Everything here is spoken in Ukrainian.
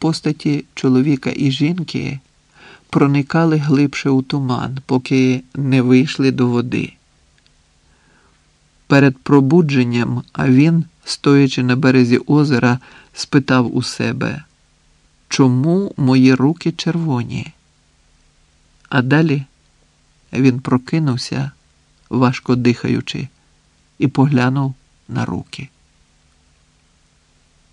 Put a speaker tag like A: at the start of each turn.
A: постаті чоловіка і жінки проникали глибше у туман, поки не вийшли до води. Перед пробудженням, а він, стоячи на березі озера, спитав у себе, чому мої руки червоні? А далі він прокинувся, важко дихаючи, і поглянув на руки.